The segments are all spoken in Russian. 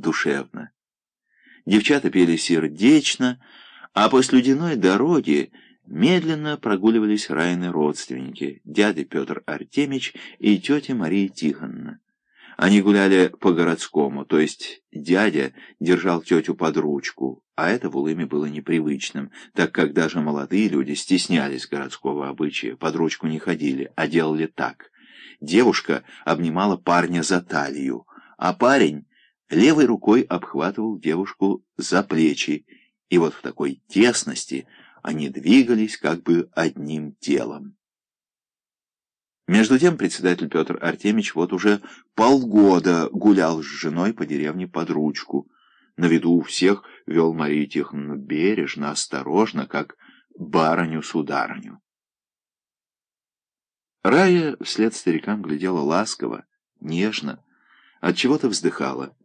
душевно. Девчата пели сердечно, а по слюдяной дороге медленно прогуливались Райны родственники, дядя Петр Артемич и тетя Мария Тихоновна. Они гуляли по-городскому, то есть дядя держал тетю под ручку, а это в Улыме было непривычным, так как даже молодые люди стеснялись городского обычая, под ручку не ходили, а делали так. Девушка обнимала парня за талию, а парень левой рукой обхватывал девушку за плечи, и вот в такой тесности они двигались как бы одним телом. Между тем председатель Петр Артемич вот уже полгода гулял с женой по деревне под ручку. На виду у всех вел Марию Тихоновну бережно, осторожно, как барыню-сударыню. Рая вслед старикам глядела ласково, нежно, от чего то вздыхала.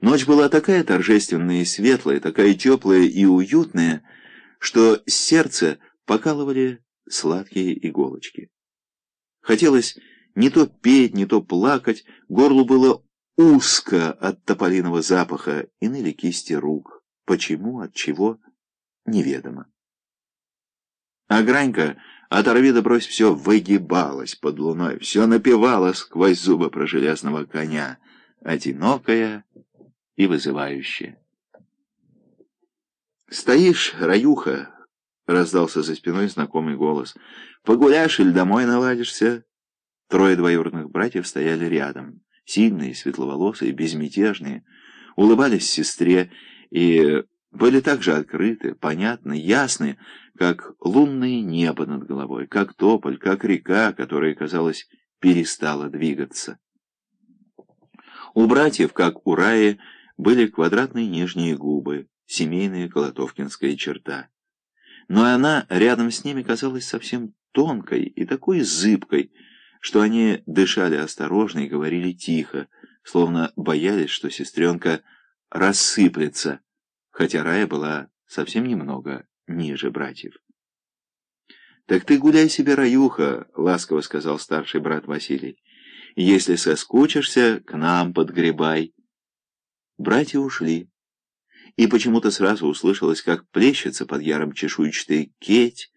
Ночь была такая торжественная и светлая, такая теплая и уютная, что сердце покалывали сладкие иголочки. Хотелось не то петь, не то плакать, горлу было узко от тополиного запаха и ныли кисти рук. Почему, от чего, неведомо. А Гранька, оторви да брось, все выгибалась под луной, все напевала сквозь зубы про железного коня, одинокая и вызывающая. «Стоишь, раюха!» — раздался за спиной знакомый голос. «Погуляешь или домой наладишься?» Трое двоюродных братьев стояли рядом, сильные, светловолосые, безмятежные, улыбались сестре и были так же открыты, понятны, ясны, как лунное небо над головой, как тополь, как река, которая, казалось, перестала двигаться. У братьев, как у Раи, были квадратные нижние губы, семейная колотовкинская черта но она рядом с ними казалась совсем тонкой и такой зыбкой, что они дышали осторожно и говорили тихо, словно боялись, что сестренка рассыплется, хотя Рая была совсем немного ниже братьев. «Так ты гуляй себе, Раюха», — ласково сказал старший брат Василий. «Если соскучишься, к нам подгребай». Братья ушли и почему-то сразу услышалось, как плещется под яром чешуйчатая кеть,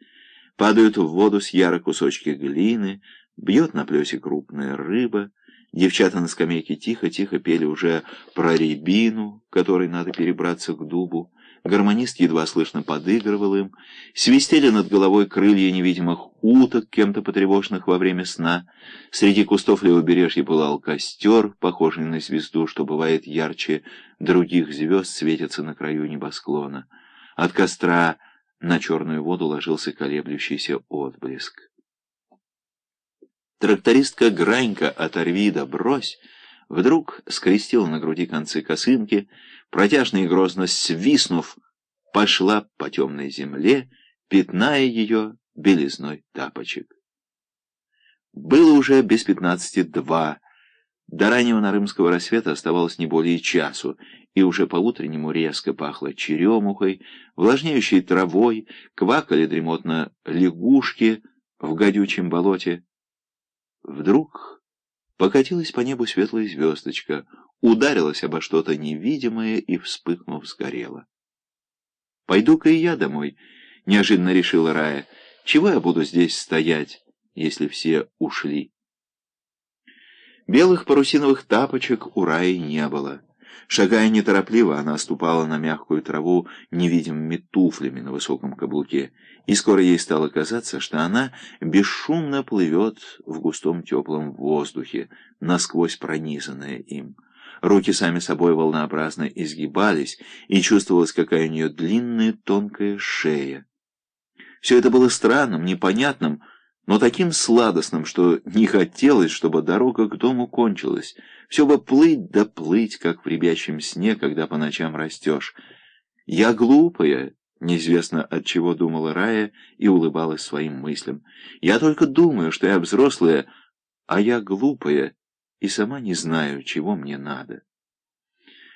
падают в воду с яра кусочки глины, бьет на плесе крупная рыба, девчата на скамейке тихо-тихо пели уже про рябину, которой надо перебраться к дубу, гармонист едва слышно подыгрывал им, свистели над головой крылья невидимых уток, кем-то потревоженных во время сна. Среди кустов левобережья пылал костер, похожий на звезду, что бывает ярче других звезд, светится на краю небосклона. От костра на черную воду ложился колеблющийся отблеск. Трактористка Гранька «Оторви да брось» вдруг скрестила на груди концы косынки, протяжно и грозно свистнув, пошла по темной земле, пятная ее белизной тапочек. Было уже без пятнадцати два. До раннего нарымского рассвета оставалось не более часу, и уже по-утреннему резко пахло черемухой, влажнеющей травой, квакали дремотно лягушки в гадючем болоте. Вдруг покатилась по небу светлая звездочка, ударилась обо что-то невидимое и, вспыхнув, сгорела. «Пойду-ка и я домой», — неожиданно решила Рая. «Чего я буду здесь стоять, если все ушли?» Белых парусиновых тапочек у Раи не было. Шагая неторопливо, она ступала на мягкую траву невидимыми туфлями на высоком каблуке, и скоро ей стало казаться, что она бесшумно плывет в густом теплом воздухе, насквозь пронизанная им. Руки сами собой волнообразно изгибались, и чувствовалась какая у нее длинная тонкая шея. Все это было странным, непонятным, но таким сладостным, что не хотелось, чтобы дорога к дому кончилась. Все бы плыть да плыть, как в ребячем сне, когда по ночам растешь. «Я глупая», — неизвестно от чего думала Рая и улыбалась своим мыслям. «Я только думаю, что я взрослая, а я глупая» и сама не знаю, чего мне надо.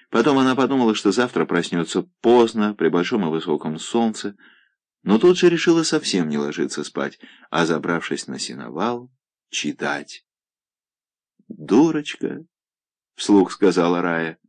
Потом она подумала, что завтра проснется поздно, при большом и высоком солнце, но тут же решила совсем не ложиться спать, а, забравшись на сеновал, читать. «Дурочка!» — вслух сказала Рая.